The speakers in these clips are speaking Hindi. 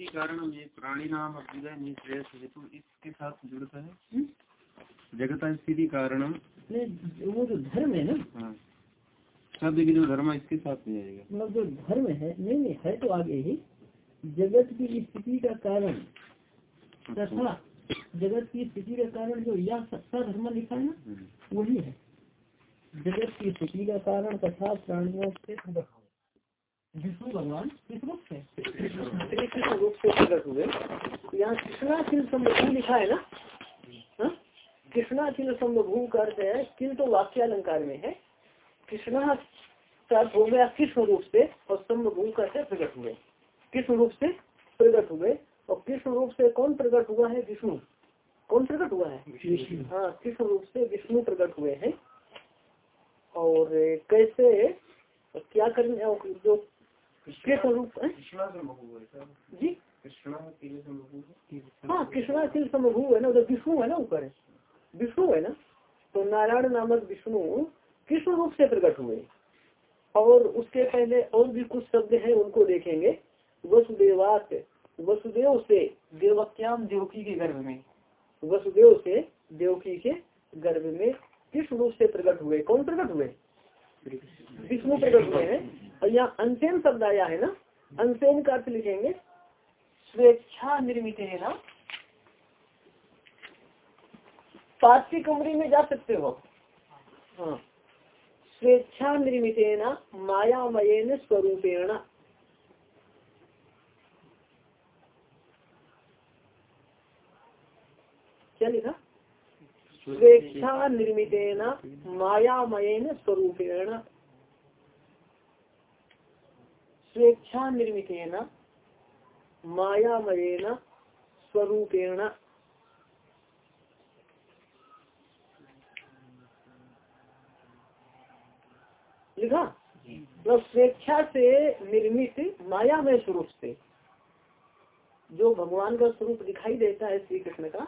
स्थिति कारण ये प्राणी नाम अभ्युदय में श्रेष्ठ हेतु इसके साथ जुड़ता है। हम्म? जगत स्थिति कारण वो जो धर्म है ना। हाँ। शब्द की जो धर्म इसके साथ में जाएगा मतलब जो धर्म है नहीं नहीं है तो आगे ही। जगत की स्थिति का कारण। तथा जगत की स्थिति का कारण जो या सत्ता धर्म लिखा है ना हम्म। वही है। जगत की स्थिति का कारण तथा प्राणियों से विष्णु भगवान कृष्ण रूप से प्रकट हुए यहाँ कृष्णा किल संभू लिखा है ना? कृष्णा किल संभू का अर्थ है किल तो वाक्य अलंकार में है कृष्णा का हो गया कृष्ण रूप से और संभू का प्रकट हुए कृष्ण रूप से प्रकट हुए और कृष्ण रूप से कौन प्रकट हुआ है विष्णु कौन प्रकट हुआ है हाँ कृष्ण रूप से विष्णु प्रकट हुए हैं और कैसे क्या करने जो कृष्ण रूप है जी? हाँ कृष्णा तिल समभू है ना उधर विष्णु है ना ऊपर? विष्णु है ना? तो नारायण नामक विष्णु कृष्ण रूप से प्रकट हुए। और उसके पहले और भी कुछ शब्द हैं उनको देखेंगे। वसुदेवात वसुदेव से देवक्याम देवकी के गर्भ में। वसुदेव से देवकी के गर्भ में किस रूप से प्रकट हुए। कौन प्रकट हुए? विष्णु प्रकट हुए हैं। और यहाँ अंशेन शब्द आया है ना? अंशेन का अर्थ लिखेंगे। स्वेच्छा निर्मित है ना? पाँच की कमरे में जा सकते हो। हाँ। स्वेच्छा निर्मित मायामयन स्वरूपेण। क्या लिखा? स्वेच्छा निर्मित न? मायामयन स्वरूपेण। स्वेच्छा निर्मित मायामयन स्वरूपेण। लिखा? तो स्वेच्छा से निर्मित मायामय स्वरूप से। जो भगवान का स्वरूप दिखाई देता है श्री कृष्ण का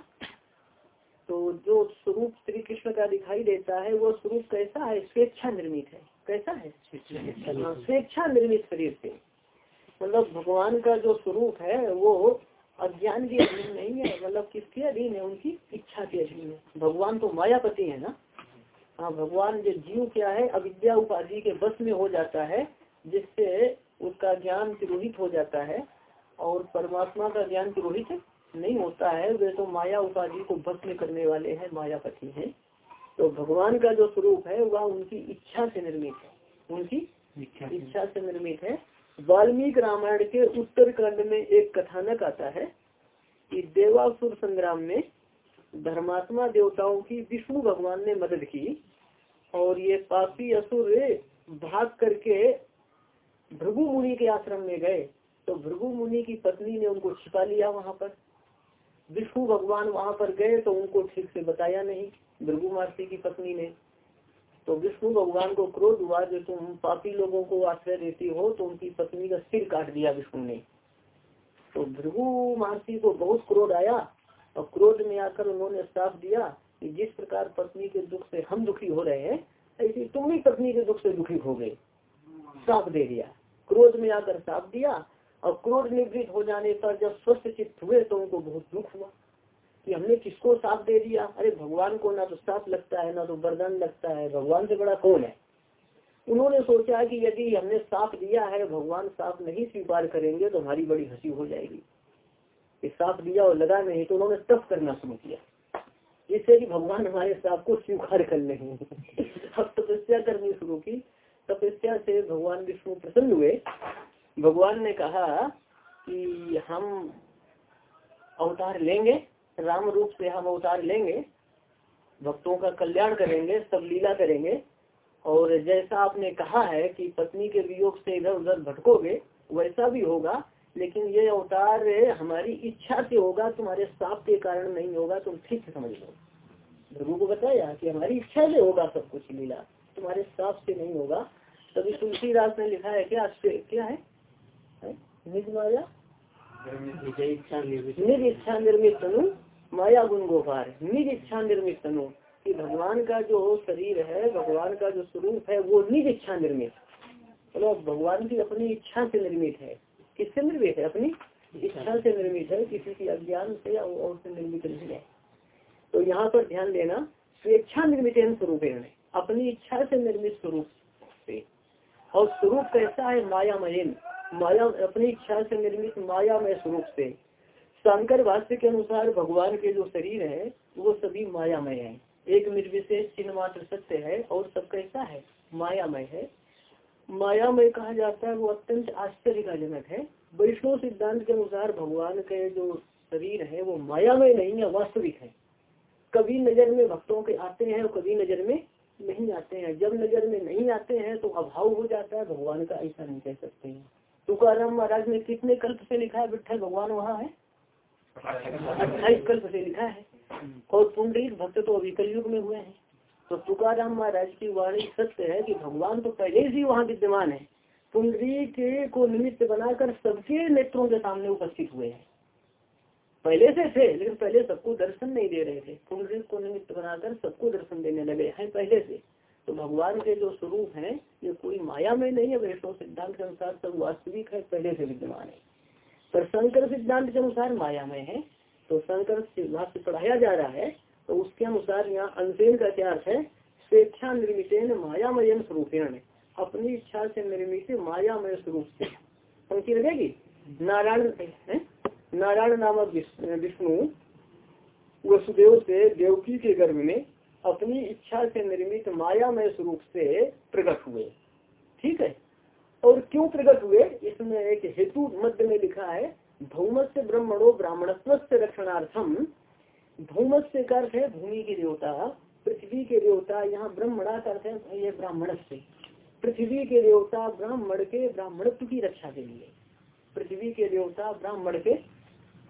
तो जो स्वरूप श्री कृष्ण का दिखाई देता है वो स्वरूप कैसा है? स्वेच्छा निर्मित है। कैसा है? स्वेच्छा निर्मित शरीर से। मतलब भगवान का जो स्वरूप है वो अज्ञान के अधीन नहीं है मतलब किसके अधीन है? उनकी इच्छा के अधीन है। भगवान तो मायापति है ना? हाँ भगवान जो जीव क्या है अविद्या उपाधि के बस में हो जाता है जिससे उसका ज्ञान तिरोहित हो जाता है और परमात्मा का ज्ञान तिरोहित नहीं होता है। वे तो माया उपाधि को बस में करने वाले हैं मायापति हैं। तो भगवान का जो स्वरूप है वह उनकी इच्छा से निर्मित है। उनकी इच्छा से निर्मित है। वाल्मीकि रामायण के उत्तर खंड में एक कथानक आता है कि देवासुर संग्राम में धर्मात्मा देवताओं की विष्णु भगवान ने मदद की और ये पापी असुर भाग करके भृगु मुनि के आश्रम में गए। तो भृगु मुनि की पत्नी ने उनको छिपा लिया वहाँ पर। विष्णु भगवान वहाँ पर गए तो उनको ठीक से बताया नहीं। भृगु मारती की पत्नी ने। तो विष्णु भगवान को क्रोध हुआ, जो तुम पापी लोगों को आश्रय देती हो तो उनकी पत्नी का सिर काट दिया विष्णु ने। तो भृगु महर्षि को बहुत क्रोध आया, और क्रोध में आकर उन्होंने साफ़ दिया कि जिस प्रकार पत्नी के दुख से हम दुखी हो रहे हैं, ऐसी तुम भी पत्नी के दुख से दुखी हो गए। साफ़ दे दिया। क्रोध में आकर साफ़ दिया, और क्रोध निवृत्त हो जाने पर जब स्वस्थ चित्त हुए तो उनको बहुत दुख हुआ। कि हमने किसको साफ़ दे दिया? अरे, भगवान को ना तो साफ़ लगता है, ना तो वरदान लगता है। भगवान से बड़ा कौन है? उन्होंने सोचा कि यदि हमने साफ़ दिया है, भगवान साफ़ नहीं स्वीकार करेंगे तो हमारी बड़ी हँसी हो जाएगी। कि साफ़ दिया और लगा नहीं तो उन्होंने तप करना शुरू किया। जिससे कि भगवान हमारे साफ़ को स्वीकार कर लेंगे। अब तपस्या करनी शुरू की। तपस्या से भगवान विष्णु प्रसन्न हुए। भगवान ने कहा कि हम अवतार लेंगे। राम रूप से हम अवतार लेंगे भक्तों का कल्याण करेंगे सब लीला करेंगे। और जैसा आपने कहा है कि पत्नी के वियोग से इधर उधर भटकोगे वैसा भी होगा लेकिन ये अवतार हमारी इच्छा से होगा तुम्हारे साप के कारण नहीं होगा तुम ठीक से समझ लो। भृगु को बताया कि हमारी इच्छा से होगा सब कुछ लीला तुम्हारे साप से नहीं होगा। तभी तुलसीदास ने लिखा है क्या क्या है, है? निज माया? निज इच्छा निर्मित तनु। माया गुण गोपार निज इच्छा निर्मित तनु, कि भगवान का जो शरीर है, भगवान का जो स्वरूप है, वो निज इच्छा निर्मित। मतलब भगवान की अपनी इच्छा से निर्मित है। किससे निर्मित है? अपनी इच्छा से निर्मित है, किसी की अज्ञान से या और से निर्मित नहीं है। तो यहाँ पर ध्यान देना, स्वेच्छा निर्मित स्वरूप अपनी इच्छा से निर्मित स्वरूप से। और स्वरूप कैसा है? मायामय माया, अपनी इच्छा से निर्मित मायामय स्वरूप से। शंकर भाष्य के अनुसार भगवान के जो शरीर है, वो सभी मायामय है। एक निर्विशेष चिन्ह मात्र सत्य है और सब कैसा है? मायामय है। मायामय कहा जाता है, वो अत्यंत आश्चर्य का जनक है। वैष्णव सिद्धांत के अनुसार भगवान के जो शरीर है, वो मायामय नहीं है, वास्तविक है। कभी नज़र में भक्तों के आते हैं और कभी नज़र में नहीं आते हैं। जब नज़र में नहीं आते हैं तो अभाव हो जाता है। भगवान का ऐसा नहीं कह सकते हैं। तुकाराम महाराज ने कितने कल्प से लिखा है विठल भगवान वहाँ है? अट्ठाईस कल्प से लिखा है। और पुंडरीक भक्त तो अभी कलयुग में हुए हैं। तो तुकार महाराज की वाणी सत्य है कि भगवान तो पहले से वहाँ विद्यमान है। पुंडरीक को निमित्त बनाकर सबके नेत्रों के सामने उपस्थित हुए हैं। पहले से थे, लेकिन पहले सबको दर्शन नहीं दे रहे थे। पुंडरीक को निमित्त बनाकर सबको दर्शन देने लगे हैं पहले से। तो भगवान के जो स्वरूप है, ये कोई माया में नहीं है वैष्णव सिद्धांत के अनुसार सब वास्तविक है, पहले से विद्यमान है। पर शंकर सिद्धांत के अनुसार माया में है तो शंकर भाष्य पढ़ाया जा रहा है तो उसके अनुसार यहाँ अंशेन का क्या अर्थ है? स्वेच्छा निर्मित मायामय स्वरूपेण। अपनी इच्छा से निर्मित मायामय स्वरूप से। पंक्ति लगेगी? नारायण नारायण नामक विष्णु वसुदेव से देवकी के गर्भ में अपनी इच्छा से निर्मित मायामय स्वरूप से प्रकट हुए। ठीक है? और क्यों प्रकट हुए? इसमें एक हेतु मध्य में लिखा है, भौमस्य ब्रह्मणो ब्राह्मणत्व से रक्षणार्थम का अर्थ है भूमि के देवता, पृथ्वी के देवता, यहाँ ब्रह्मणा का अर्थ है ये ब्राह्मण से पृथ्वी के देवता ब्राह्मण के ब्राह्मणत्व की रक्षा के लिए। पृथ्वी के देवता ब्राह्मण के,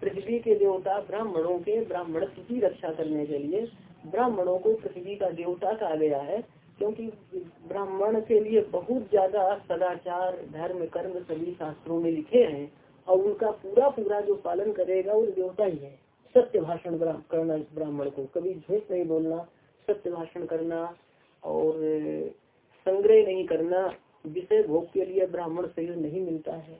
पृथ्वी के देवता ब्राह्मणों के ब्राह्मणत्व की रक्षा करने के लिए ब्राह्मणों को पृथ्वी का देवता कहा गया है। क्योंकि ब्राह्मण के लिए बहुत ज़्यादा सदाचार, धर्म, कर्म सभी शास्त्रों में लिखे हैं और उनका पूरा पूरा जो पालन करेगा वो देवता ही है। सत्य भाषण करना इस ब्राह्मण को। कभी झूठ नहीं बोलना, सत्य भाषण करना और संग्रह नहीं करना विषय भोग के लिए ब्राह्मण शरीर नहीं मिलता है।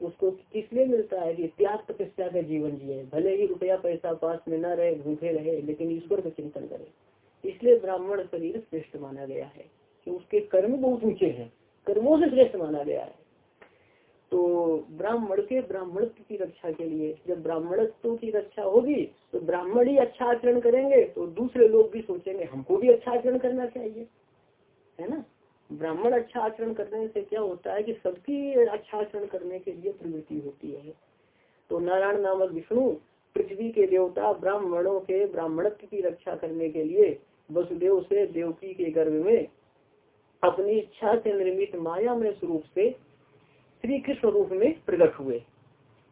उसको किस लिए मिलता है? कि त्याग तपस्या का जीवन जिए। भले ही रुपया पैसा पास में न रहे भूखे रहे, लेकिन ईश्वर का चिंतन करे। इसलिए ब्राह्मण शरीर श्रेष्ठ माना गया है कि उसके कर्म बहुत ऊँचे हैं, कर्मों से श्रेष्ठ माना गया है। तो ब्राह्मण के ब्राह्मणत्व की रक्षा के लिए, जब ब्राह्मणत्व की रक्षा होगी तो ब्राह्मण ही अच्छा आचरण करेंगे तो दूसरे लोग भी सोचेंगे, हमको भी अच्छा आचरण करना चाहिए। है ना? ब्राह्मण अच्छा आचरण करने से क्या होता है कि सबकी अच्छा आचरण करने के लिए प्रवृत्ति होती है। तो नारायण नामक विष्णु पृथ्वी के देवता ब्राह्मणों के ब्राह्मणत्व की रक्षा करने के लिए वसुदेव से देवकी के गर्भ में अपनी इच्छा से निर्मित माया में स्वरूप से श्री कृष्ण रूप में प्रकट हुए।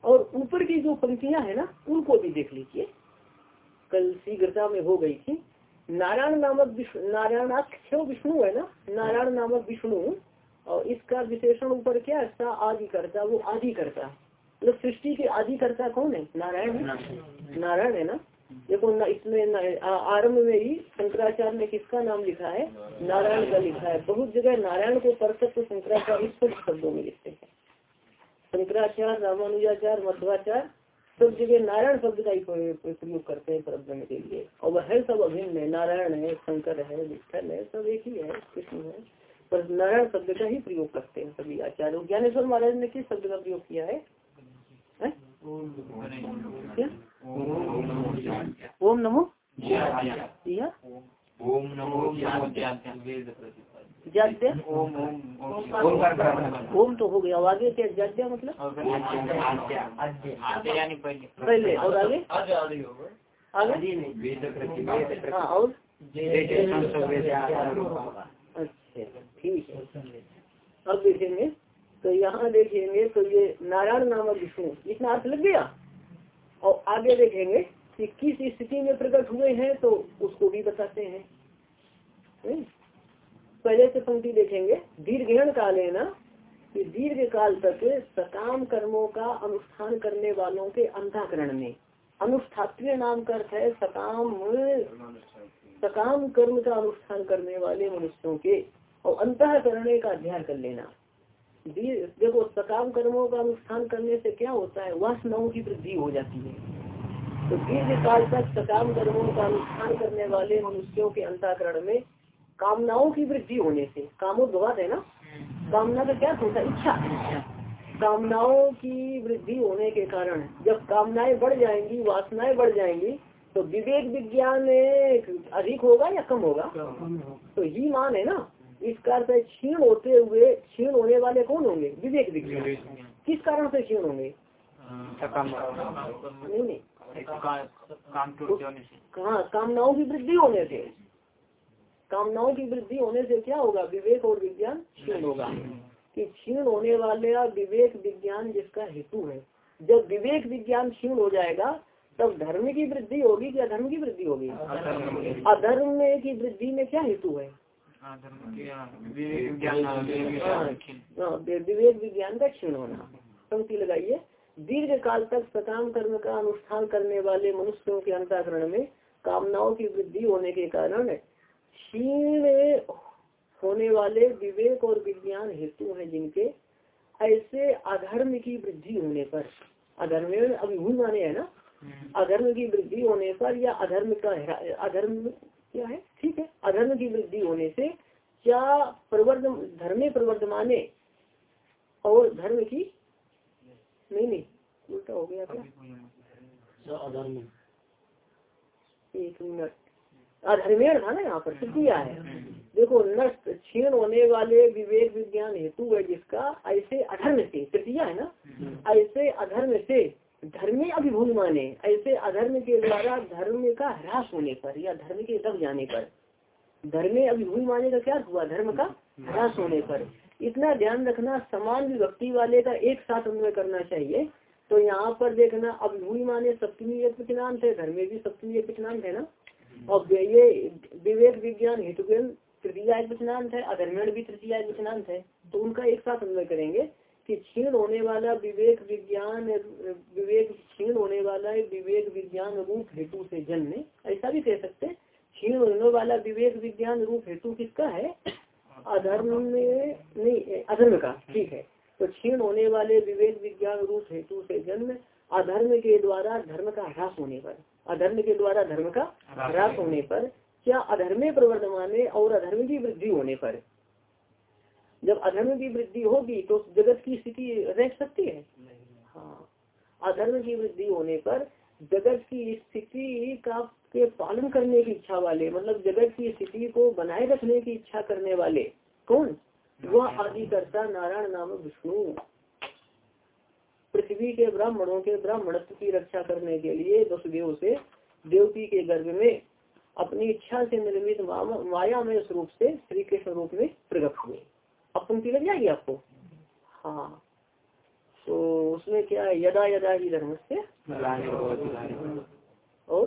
और ऊपर की जो पंक्तियाँ है ना उनको भी देख लीजिए। कल शीघ्रता में हो गई थी। नारायण नामक नारायणाख्य विष्णु है ना? नारायण नामक विष्णु। और इसका विशेषण ऊपर क्या है? आदि करता वो आदि करता मतलब सृष्टि के आदि करता कौन है? नारायण है। नारायण है ना? देखो न, इसमें आरंभ में ही शंकराचार्य ने किसका नाम लिखा है? नारायण का लिखा है। बहुत जगह नारायण को परतत्व शंकराचार्य स्पष्ट शब्दों में लिखते हैं। शंकराचार्य रामानुजाचार्य मध्वाचार्य सब जगह नारायण शब्द का ही प्रयोग करते हैं परब्रह्म के लिए। और वह सब अभिन्न है। नारायण है शंकर है विठल है सब एक ही है कृष्ण है। पर नारायण शब्द का ही प्रयोग करते हैं सभी आचार्य। ज्ञानेश्वर महाराज ने किस शब्द का प्रयोग किया है, ओम नमो ओम नमो जाद्य ओम तो हो गया। आगे क्या? जाद्य मतलब? पहले। और आगे? आगे हाँ और? अच्छा ठीक है। अब देखेंगे। तो यहाँ देखेंगे तो ये नारायण नामक विष्णु इतना अर्थ लग गया? और आगे देखेंगे कि किस स्थिति में प्रकट हुए हैं तो उसको भी बताते हैं। पहले से पंक्ति देखेंगे। दीर्घण काल है ना, कि दीर्घ काल तक सकाम कर्मों का अनुष्ठान करने वालों के अंधाकरण में। अनुष्ठात्रीय नाम का अर्थ है सकाम सकाम कर्म का अनुष्ठान करने वाले मनुष्यों के, और अंतकरण का अध्ययन कर लेना। देखो सकाम कर्मों का अनुष्ठान करने से क्या होता है? वासनाओं की वृद्धि हो जाती है। तो दीर्घ काल तक सकाम कर्मों का अनुष्ठान करने वाले मनुष्यों के अंताकरण में कामनाओं की वृद्धि होने से कामोद्वाद है ना? कामना का क्या होता है? इच्छा। कामनाओं की वृद्धि होने के कारण जब कामनाएँ बढ़ जाएँगी वासनाएँ बढ़ जाएँगी तो विवेक विज्ञान अधिक होगा या कम होगा? तो ही मान है ना? इस कारण से क्षीण होते हुए क्षीण होने वाले कौन होंगे? विवेक विज्ञान। किस कारण से क्षीण होंगे? नहीं नहीं। से। कहाँ कामनाओं की वृद्धि होने से। कामनाओं की वृद्धि होने से क्या होगा? विवेक और विज्ञान क्षीण होगा। कि क्षीण होने वाले विवेक विज्ञान जिसका हेतु है। जब विवेक विज्ञान क्षीण हो जाएगा तब धर्म की वृद्धि होगी कि अधर्म की वृद्धि होगी? अधर्म की वृद्धि। में क्या हेतु है हाँ, विवेक विज्ञान का क्षीण होना पंक्ति लगाइए दीर्घ काल तक सकाम कर्म का अनुष्ठान करने वाले मनुष्यों के अंतकरण में कामनाओं की वृद्धि होने के कारण क्षीण होने वाले विवेक और विज्ञान हेतु हैं जिनके ऐसे अधर्म की वृद्धि होने पर अधर्म अभिभूत माने है ना अधर्म की वृद्धि होने पर या अधर्म का अधर्म क्या है? ठीक है। अधर्म की वृद्धि होने से क्या प्रवर्ध धर्मे प्रवर्धमाने और धर्म की नहीं नहीं उल्टा हो गया क्या? अधर्म। एक मिनट। अधर्मेण था ना यहाँ पर तृतीया है। देखो नष्ट क्षीण होने वाले विवेक विज्ञान हेतु है जिसका ऐसे अधर्म से तृतीया है ना? ऐसे अधर्म से धर्मी अभिभूत माने, ऐसे अधर्म के द्वारा धर्म का ह्रास होने पर या धर्म के दब जाने पर, धर्मे अभिभूत माने का क्या हुआ? धर्म का ह्रास होने पर। इतना ध्यान रखना, समान विभक्ति वाले का एक साथ अन्वय करना चाहिए। तो यहाँ पर देखना, अभिभूत माने सप्तमी एक पिचनांत है, धर्मे भी सप्तमी एक पिचनांत है ना? और ये विवेक विज्ञान हेतु तृतीय है, अधर्मेण भी तृतीया है तो उनका एक साथ अन्वय करेंगे। कि क्षीण होने वाला विवेक विज्ञान विवेक क्षीण होने वाला विवेक विज्ञान रूप हेतु से जन्म। ऐसा भी कह सकते हैं। क्षीण होने वाला विवेक विज्ञान रूप हेतु किसका है? अधर्म में नहीं अधर्म का ठीक है। तो क्षीण होने वाले विवेक विज्ञान रूप हेतु से जन्म अधर्म के द्वारा धर्म का ह्रास होने पर। अधर्म के द्वारा धर्म का ह्रास होने पर। क्या अधर्मे प्रवर्धमाने और अधर्म की वृद्धि होने पर? जब अधर्म की वृद्धि होगी तो जगत की स्थिति रह सकती है? हाँ। अधर्म की वृद्धि होने पर जगत की स्थिति का के पालन करने की इच्छा वाले मतलब जगत की स्थिति को बनाए रखने की इच्छा करने वाले, कौन? वह आदि करता नारायण नाम विष्णु। पृथ्वी के ब्राह्मणों के ब्राह्मणत्व की रक्षा करने के लिए वसुदेव से देवकी के गर्भ में अपनी इच्छा से निर्मित माया में स्वरूप से श्री कृष्ण रूप में प्रकट हुए। अब पंक्ति लग जाएगी आपको? हाँ। तो उसमें क्या है? यदा यदा ही धर्म से और?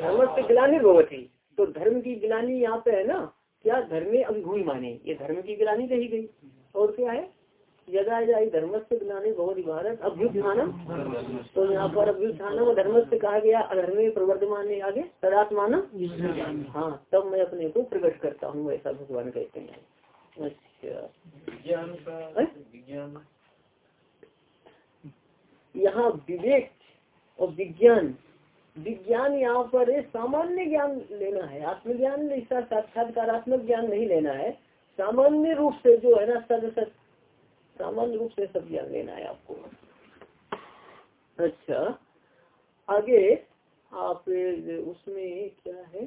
धर्म से गिलानी भगवती तो धर्म की गिलानी यहाँ पे है ना? क्या धर्म में अभिभूमि माने ये धर्म की गिलानी कही गई। और क्या है? यदा यदा धर्म से गिलानी बहुत भारत अभ्युत्थानम तो यहाँ पर अभ्युत्थानम धर्म से कहा गया अधर्म प्रवर्धमान आगे तदात्मान। हाँ तब मैं अपने को प्रकट करता हूँ ऐसा भगवान कहते हैं। अच्छा। यहाँ विवेक और विज्ञान। विज्ञान यहाँ पर सामान्य ज्ञान लेना है। आत्मज्ञान इसका साक्षात्कारात्मक ज्ञान नहीं लेना है। सामान्य रूप से जो है ना सद सामान्य रूप से सब ज्ञान लेना है आपको। अच्छा आगे आप उसमें क्या है?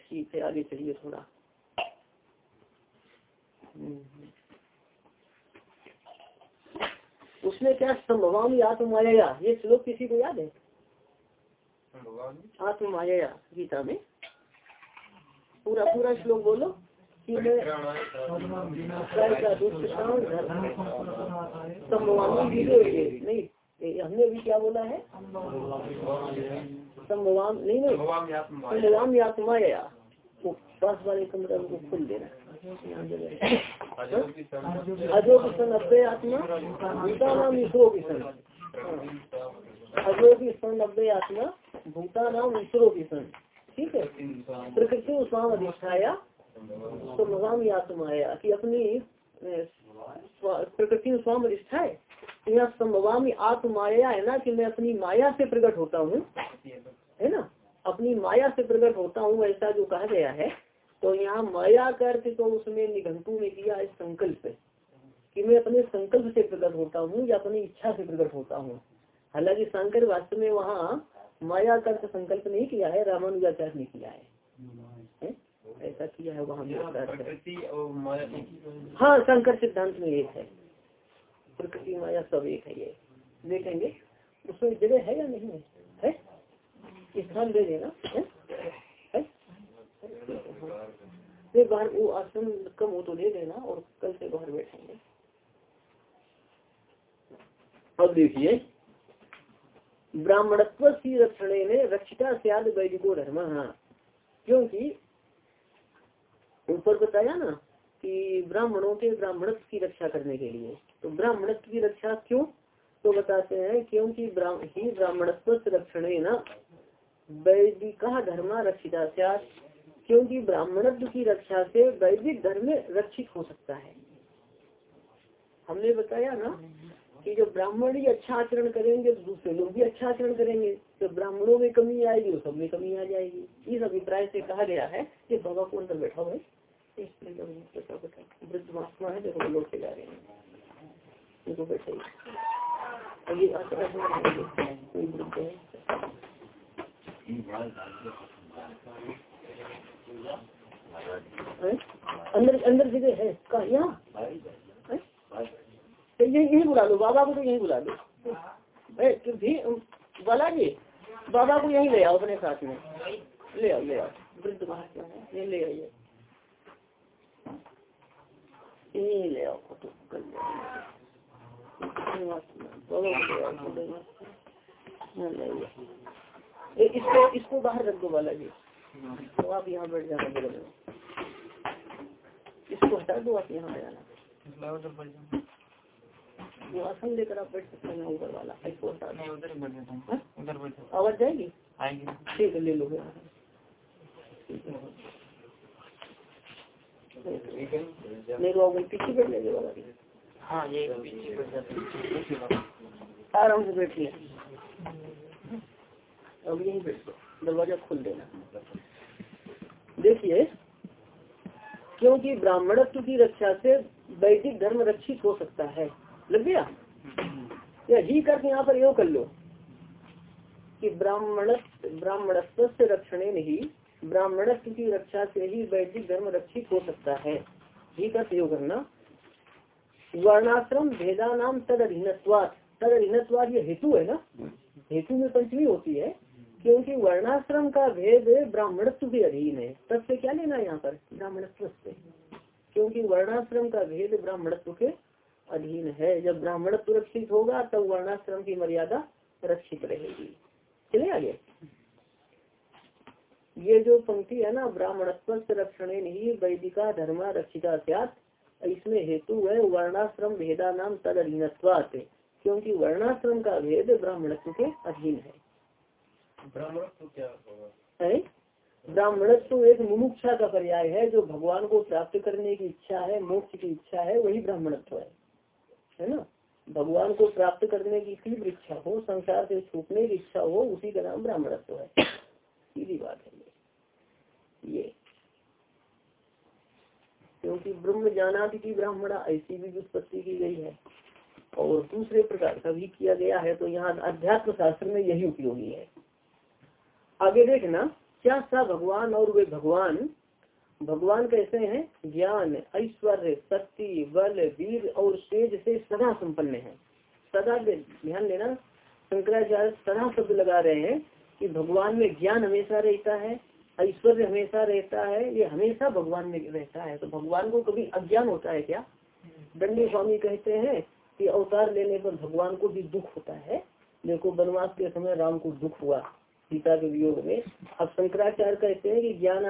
ठीक है आगे चलिए थोड़ा। उसमें क्या संभवामी आत्ममाया ये श्लोक किसी को याद है? आत्ममाया गीता में। पूरा पूरा श्लोक बोलो। नहीं हमने भी क्या बोला है संभवाम नहीं नहीं संभवामी आत्माया पास वाले कमरा को खुल देना अजो किशन अव्यय आत्मा भूता नाम ईश्वरो किशन अजो किशन अव्यय आत्मा भूता नाम ईश्वरो किशन ठीक है? प्रकृति स्वाम अधिष्ठाया। स्वभाव आत्माया कि अपनी प्रकृति में स्वाम अधिष्ठा है यहाँ संभवामी आत्माया है ना कि मैं अपनी माया से प्रकट होता हूँ, है ना? अपनी माया से प्रकट होता हूँ, ऐसा जो कहा गया है। तो यहाँ माया करके तो उसमें निघंटू में किया है संकल्प कि मैं अपने संकल्प से प्रकट होता हूँ या अपनी इच्छा से प्रकट होता हूँ। हालाँकि शंकर वास्तव में वहाँ माया कर्त संकल्प नहीं किया है, रामानुजाचार्य ने किया है? ऐसा किया है वहाँ हाँ शंकर सिद्धांत में एक है। प्रकृति माया सब एक है ये। देखेंगे उसमें जगह है या नहीं है, है? स्थान दे देना है? है? बाहर वो आश्रम कम हो तो दे देना और कल से बाहर बैठेंगे। अब देखिए ब्राह्मणत्व की रक्षण ने रक्षिता सियाद वैदिको धर्म क्योंकि ऊपर बताया ना कि ब्राह्मणों के ब्राह्मणत्व की रक्षा करने के लिए। तो ब्राह्मणत्व की रक्षा क्यों? तो बताते हैं क्योंकि ही ब्राह्मणत्व रक्षण न वैदिक धर्म रक्षिता क्योंकि ब्राह्मणत्व की रक्षा से वैदिक धर्म रक्षित हो सकता है। हमने बताया ना कि जो ब्राह्मण ही अच्छा आचरण करेंगे तो दूसरे लोग भी अच्छा आचरण करेंगे। तो ब्राह्मणों में कमी आएगी तो सब में कमी आ जाएगी। इस अभिप्राय से कहा गया है कि बाबा को अंदर बैठा हुआ वृद्ध महात्मा है लोग जा रहे हैं देखो बैठे है अंदर अंदर जगह है कहा यहाँ। बुला लो बाबा को तो यही बुला लो भी बाला जी बाबा को यही ले आओ अपने साथ में ले आओ ले आओ वृद्ध महात्मा है ले आइए यही ले आओ फ़ोटो कर इसको इसको बाहर रख दो बाला जी तो आप यहाँ बैठ जाना बगल में इसको हटा दो आप यहाँ जाना। वो आसन लेकर आप बैठ सकते हैं ऊपर वाला इसको हटा दो। उधर आवाज़ जाएगी ठीक है ले लो पीछे बैठ वाला हाँ ये आराम से बैठिए अब यही बैठ। दरवाज़ा खोल देना। देखिए क्योंकि ब्राह्मणत्व की रक्षा से वैदिक धर्म रक्षित हो सकता है। लग गया? या ही करके यहाँ पर यो कर लो कि ब्राह्मण ब्राह्मणत्व से रक्षण नहीं ब्राह्मणत्व की रक्षा से ही वैदिक धर्म रक्षित हो सकता है। ही का प्रयोग करना। वर्णाश्रम भेदा नाम तद अधीनत्वाद तद अधीनत्वाद ये हेतु है ना? हेतु में पंचमी होती है क्योंकि वर्णाश्रम का भेद ब्राह्मणत्व के अधीन है। तब से क्या लेना यहाँ पर? ब्राह्मणत्व से। क्योंकि वर्णाश्रम का भेद ब्राह्मणत्व के अधीन है। जब ब्राह्मणत्व रक्षित होगा, तब वर्णाश्रम की मर्यादा रक्षित रहेगी। चले आगे। ये जो पंक्ति है ना ब्राह्मणत्व रक्षण नहीं वैदिका धर्म रक्षिता इसमें हेतु है वर्णाश्रम भेदा नाम तद अधीनत्वात क्योंकि वर्णाश्रम का भेद ब्राह्मणत्व के अधीन है। ब्राह्मणत्व क्या है? ब्राह्मणत्व एक मुमुक्षा का पर्याय है जो भगवान को प्राप्त करने की इच्छा है मोक्ष की इच्छा है वही ब्राह्मणत्व है। है ना? भगवान को प्राप्त करने की तीव्र इच्छा हो संसार से छूटने की इच्छा हो उसी का नाम ब्राह्मणत्व है। सीधी बात है। ये। क्योंकि ब्रह्म जाना की ब्राह्मणा ऐसी भी व्युत्पत्ति की गई है। और दूसरे प्रकार का भी किया गया है तो यहाँ अध्यात्म शास्त्र में यही उपयोगी है। आगे देखना, क्या सा भगवान और वे भगवान भगवान कैसे हैं? ज्ञान, ऐश्वर्य, शक्ति, बल, वीर और तेज से सदा संपन्न है। सदा ध्यान देना, शंकराचार्य सदा शब्द लगा रहे हैं कि भगवान में ज्ञान हमेशा रहता है ऐश्वर्य हमेशा रहता है ये हमेशा भगवान में रहता है। तो भगवान को कभी अज्ञान होता है क्या? दंडी स्वामी कहते हैं कि अवतार लेने पर भगवान को भी दुख होता है। देखो वनवास के समय राम को दुख हुआ सीता के वियोग में। अब शंकराचार्य कहते हैं कि ज्ञान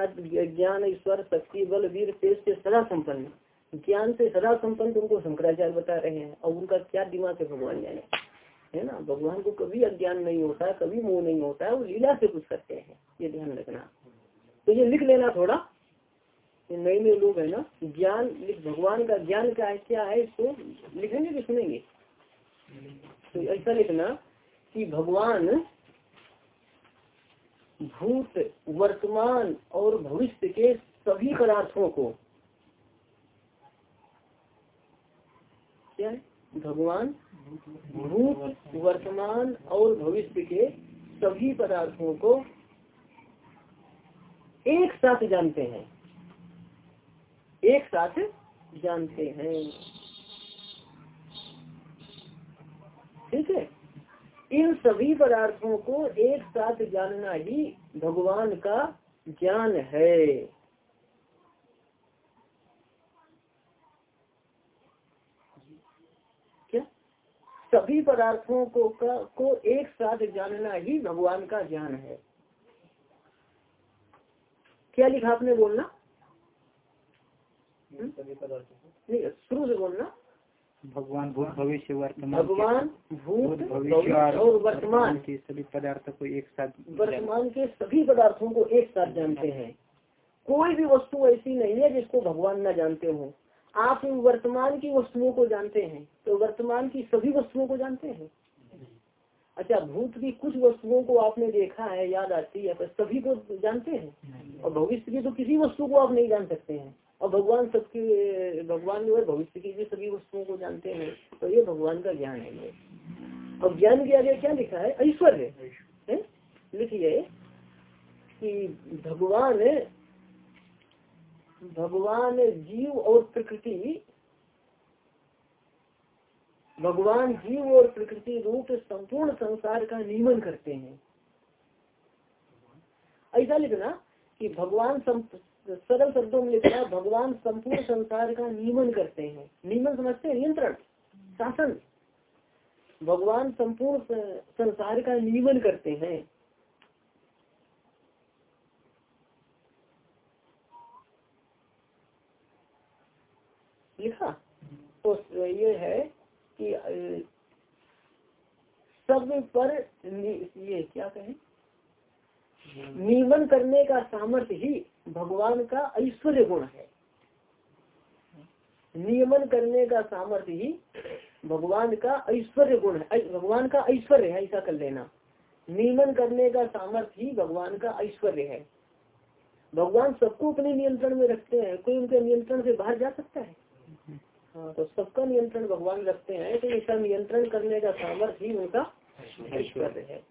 ज्ञान ईश्वर शक्ति बल वीर तेज से सदा संपन्न। ज्ञान से सदा संपन्न उनको शंकराचार्य बता रहे हैं। और उनका क्या दिमाग है भगवान जाने? है ना? भगवान को कभी अज्ञान नहीं होता कभी मोह नहीं होता है वो लीला से कुछ करते हैं ये ध्यान रखना। तो ये लिख लेना थोड़ा। नए नए लोग है ना, ज्ञान भगवान का ज्ञान का क्या है, इसको लिखेंगे कि सुनेंगे? तो ऐसा लिखना कि भगवान भूत, वर्तमान और भविष्य के सभी पदार्थों को, क्या है? भगवान, भूत, वर्तमान और भविष्य के सभी पदार्थों को एक साथ जानते हैं। एक साथ जानते हैं। ठीक है? इन सभी पदार्थों को एक साथ जानना ही भगवान का ज्ञान है। क्या? सभी पदार्थों को का, को एक साथ जानना ही भगवान का ज्ञान है। क्या लिखा आपने बोलना? नहीं शुरू से बोलना। भगवान भूत भविष्य वर्तमान भगवान भूत भविष्य और वर्तमान के सभी पदार्थों को एक साथ वर्तमान के सभी पदार्थों को एक साथ जानते हैं। कोई भी वस्तु ऐसी नहीं है जिसको भगवान न जानते हो। आप वर्तमान की वस्तुओं को जानते हैं तो वर्तमान की सभी वस्तुओं को जानते हैं। अच्छा भूत की कुछ वस्तुओं को आपने देखा है याद आती है पर सभी को जानते हैं? और भविष्य की तो किसी वस्तु को आप नहीं जान सकते हैं। और भगवान सबकी भगवान जो है भविष्य की भी सभी वस्तुओं को जानते हैं तो ये भगवान का ज्ञान है ये। और ज्ञान के आगे क्या लिखा है? ऐश्वर्य है? लिखिए। कि भगवान भगवान जीव और प्रकृति भगवान जीव और प्रकृति रूप संपूर्ण संसार का नियमन करते हैं। ऐसा लिखना कि भगवान सरल शब्दों में लिखना, भगवान संपूर्ण संसार का नियमन करते हैं। नियमन समझते हैं? नियंत्रण? शासन? भगवान संपूर्ण संसार का नियमन करते हैं। लिखा? तो ये है कि सब पर ये क्या कहें? नियमन करने का सामर्थ्य ही भगवान का ऐश्वर्य गुण है। नियमन करने का सामर्थ्य ही भगवान का ऐश्वर्य गुण है। भगवान का ऐश्वर्य है, ऐसा कर लेना। नियमन करने का सामर्थ्य ही भगवान का ऐश्वर्य है। भगवान सबको अपने नियंत्रण में रखते हैं। कोई उनके नियंत्रण से बाहर जा सकता है? हाँ तो सबका नियंत्रण भगवान रखते हैं तो ऐसा नियंत्रण करने का सामर्थ्य ही उनका ऐश्वर्य है।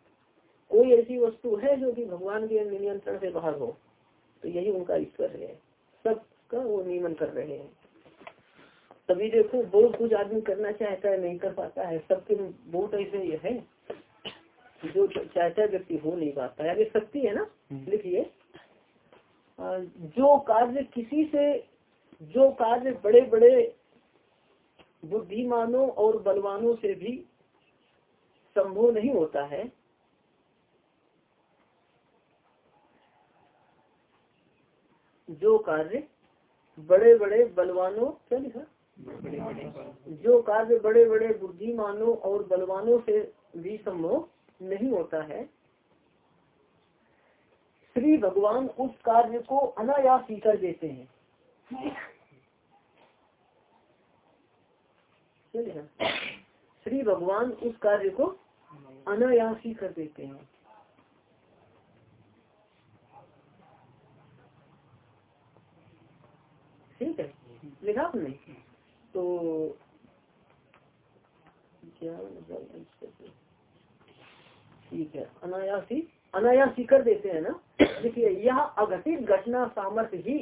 कोई ऐसी वस्तु है जो कि भगवान के नियंत्रण से बाहर हो तो यही उनका ऐश्वर्य है। सबका वो नियमन कर रहे हैं। तभी देखो बहुत कुछ आदमी करना चाहता है नहीं कर पाता है। सबके बहुत ऐसे ये है जो चाहता व्यक्ति हो नहीं पाता है। शक्ति है ना? लिखिए। जो कार्य किसी से जो कार्य बड़े बड़े बुद्धिमानों और बलवानों से भी संभव नहीं होता है। जो कार्य बड़े बड़े बलवानों, क्या लिखा? जो कार्य बड़े बड़े बुद्धिमानों और बलवानों से भी संभव नहीं होता है। श्री भगवान उस कार्य को अनायास ही कर देते हैं। श्री भगवान उस कार्य को अनायास ही कर देते हैं। ठीक है? लिखा आपने? तो? ठीक है, अनायासी अनायासी कर देते हैं ना? देखिए, यह अघटित घटना सामर्थ्य ही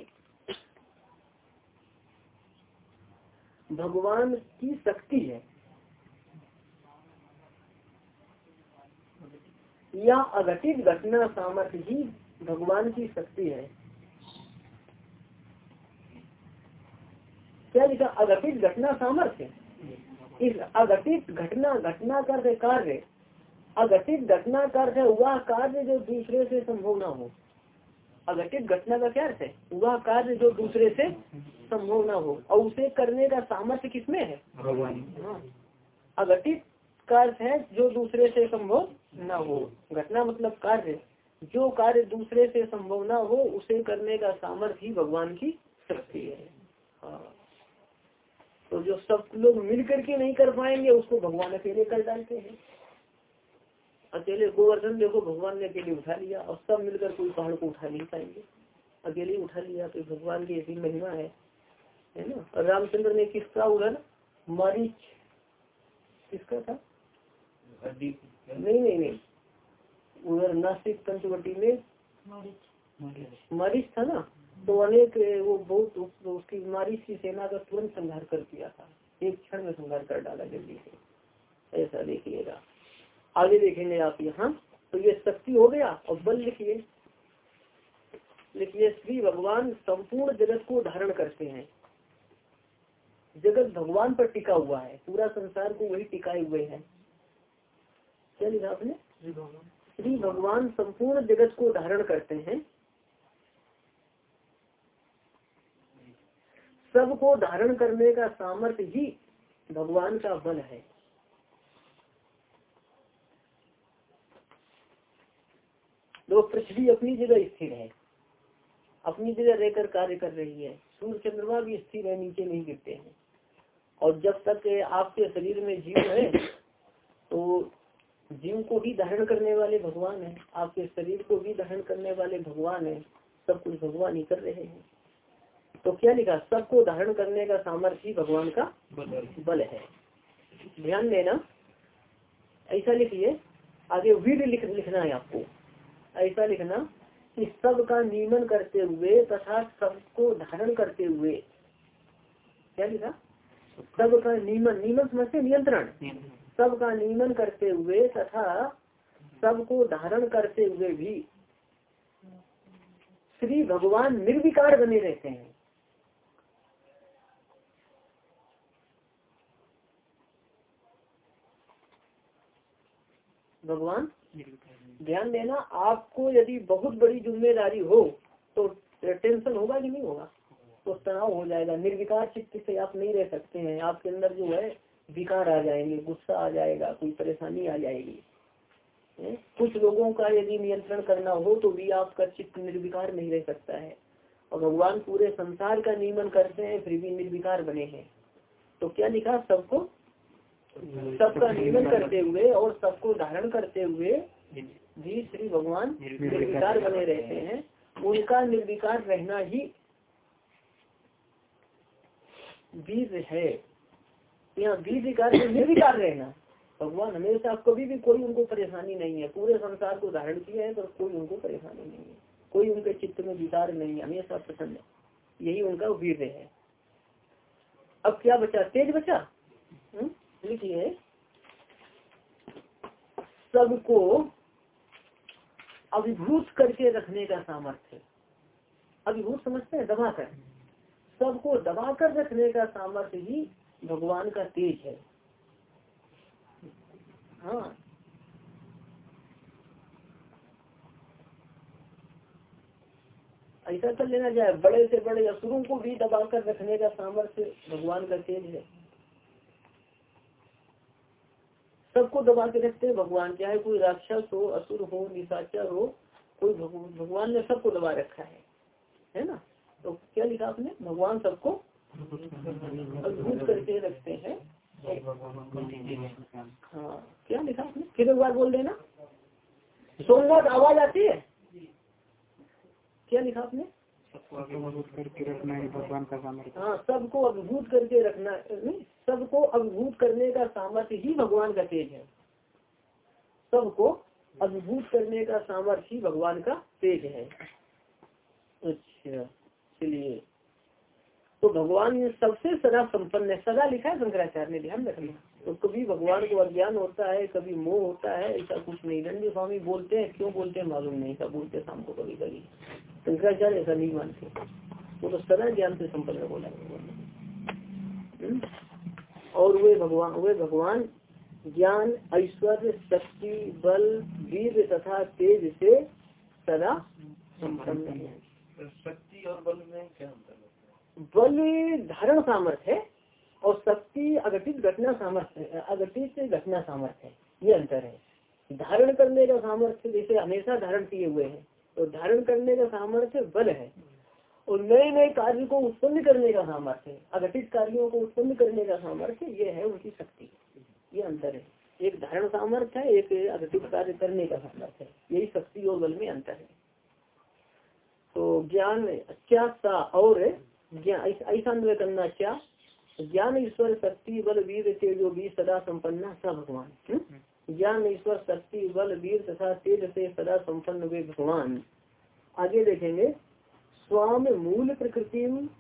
भगवान की शक्ति है। या अघटित घटना सामर्थ्य ही भगवान की शक्ति है। क्या लिखा अघटित घटना सामर्थ्य? इस अघटित घटना घटना कर कार्य। अघटित घटना कर वह कार्य जो दूसरे से संभव न हो। अघटित घटना का क्या अर्थ है? वह कार्य जो दूसरे से संभव न हो। और उसे करने का सामर्थ्य किसमें है? भगवान। हाँ। अघटित कार्य है जो दूसरे से संभव न हो। घटना मतलब कार्य। जो कार्य दूसरे से संभव न हो उसे करने का सामर्थ्य ही भगवान की शक्ति है। हाँ। तो जो सब लोग मिल करके नहीं कर पाएँगे उसको भगवान अकेले कर डालते हैं। अकेले गोवर्धन देखो भगवान ने अकेले उठा लिया और सब मिलकर कोई पहाड़ को उठा नहीं पाएँगे। अकेले उठा लिया तो भगवान की ऐसी महिमा है। है ना? और रामचंद्र ने किसका उधर मरीच। किसका था? नहीं नहीं नहीं। उधर नासिक पंचवटी में मरीच। था ना? तो अनेक वो बहुत उसकी मारिच की सेना का तुरंत संहार कर दिया था। एक क्षण में संहार कर डाला जल्दी से। ऐसा देखिएगा। आगे देखेंगे आप यहाँ। तो ये शक्ति हो गया और बल लिखिए। लिखिए श्री भगवान संपूर्ण जगत को धारण करते हैं। जगत भगवान पर टिका हुआ है पूरा संसार को वही टिकाए हुए है। क्या लिखा आपने? श्री भगवान। संपूर्ण जगत को धारण करते हैं। सबको धारण करने का सामर्थ्य ही भगवान का बल है। तो पृथ्वी अपनी जगह स्थिर है अपनी जगह रहकर कार्य कर रही है। सूर्य चंद्रमा भी स्थिर है, नीचे नहीं गिरते हैं। और जब तक आपके शरीर में जीव है तो जीव को भी धारण करने वाले भगवान है। आपके शरीर को भी धारण करने वाले भगवान है। सब कुछ भगवान ही कर रहे हैं। तो क्या लिखा? सबको धारण करने का सामर्थ्य भगवान का बल है। ध्यान देना। ऐसा लिखिए। आगे वीर लिख, लिखना है आपको। ऐसा लिखना। कि सब का नियमन करते हुए तथा सबको धारण करते हुए। क्या लिखा? सब का नियमन नियमन समझते नियंत्रण। सब का नियमन करते हुए तथा सबको धारण करते हुए भी श्री भगवान निर्विकार बने रहते हैं। भगवान ध्यान देना, आपको यदि बहुत बड़ी ज़िम्मेदारी हो तो टेंशन होगा कि नहीं होगा? तो तनाव हो जाएगा, निर्विकार चित्त से आप नहीं रह सकते हैं। आपके अंदर जो है, विकार आ जाएँगे, गुस्सा आ जाएगा, कोई परेशानी आ जाएगी? कुछ लोगों का यदि नियंत्रण करना हो तो भी आपका चित्त निर्विकार नहीं रह सकता है। और भगवान पूरे संसार का नियमन करते हैं, फिर भी निर्विकार बने हैं। तो क्या लिखा? सबको, सबका नियमन करते हुए और सबको धारण करते हुए भी श्री भगवान निर्विकार बने रहते हैं। उनका निर्विकार रहना ही बीज है। यहाँ बीज विकार निर्विकार रहना। भगवान हमेशा कभी भी कोई उनको परेशानी नहीं है। पूरे संसार को धारण किया है पर कोई उनको परेशानी नहीं है। कोई उनके चित्त में विकार नहीं है हमेशा प्रसन्न है। यही उनका वीर है। अब क्या बचा? तेज बचा? हम्म? लिखिए सबको अभिभूत करके रखने का सामर्थ्य अभिभूत समझते हैं दबा कर सबको दबा कर रखने का सामर्थ्य ही भगवान का तेज है। हाँ। ऐसा कर लेना चाहे बड़े से बड़े असुरों को भी दबा कर रखने का सामर्थ्य भगवान का तेज है। सबको दबा के रखते हैं, भगवान चाहे कोई राक्षस हो, असुर हो, निशाचर हो, कोई भगवान ने सबको दबा रखा है है ना? तो क्या लिखा आपने? भगवान सबको अद्भुत करके रखते हैं। हाँ क्या लिखा आपने? फिर एक बार बोल देना? सोमनाथ आवाज़ आती है? क्या लिखा आपने? करके रखना है, भगवान का सामर्थ्य। हाँ सबको अभिभूत करके रखना सबको अभिभूत करने का सामर्थ्य ही भगवान का तेज है। सबको अभिभूत करने का सामर्थ्य ही भगवान का तेज है। अच्छा चलिए। तो भगवान सबसे सदा संपन्न है सदा लिखा है शंकराचार्य ने ध्यान रखना तो कभी भगवान को अज्ञान होता है, कभी मोह होता है, ऐसा कुछ नहीं। दंड स्वामी बोलते हैं, क्यों बोलते हैं मालूम नहीं, ऐसा बोलते शाम को कभी कभी शंकराचार्य ऐसा नहीं मानते। वो तो सदा ज्ञान से संपन्न बोला हम्म? और वे भगवान वे भगवान ज्ञान, ऐश्वर्य, शक्ति, बल, वीर तथा तेज से सदा संपन्न है। शक्ति और बल में क्या अंतर बल धारण सामर्थ्य है और शक्ति अघटित घटना सामर्थ्य अघटित घटना सामर्थ्य है, ये अंतर है। धारण करने का सामर्थ्य जैसे हमेशा धारण किए हुए हैं तो धारण करने का सामर्थ्य बल है। और नए नए कार्य को उत्पन्न करने का सामर्थ्य अघटित कार्यों को उत्पन्न करने का सामर्थ्य ये है उनकी शक्ति। ये अंतर है। एक धारण सामर्थ्य है, एक अघटित कार्य करने का सामर्थ्य है। यही शक्ति और बल में अंतर है। तो ज्ञान क्या सा और ऐसा अन्वय करना क्या ज्ञान ईश्वर शक्ति बल वीर तेजो भी सदा संपन्ना स भगवान। हम्म? ज्ञान ईश्वर शक्ति बल वीर तथा तेज से सदा संपन्न वे भगवान। आगे देखेंगे। स्वाम मूल प्रकृति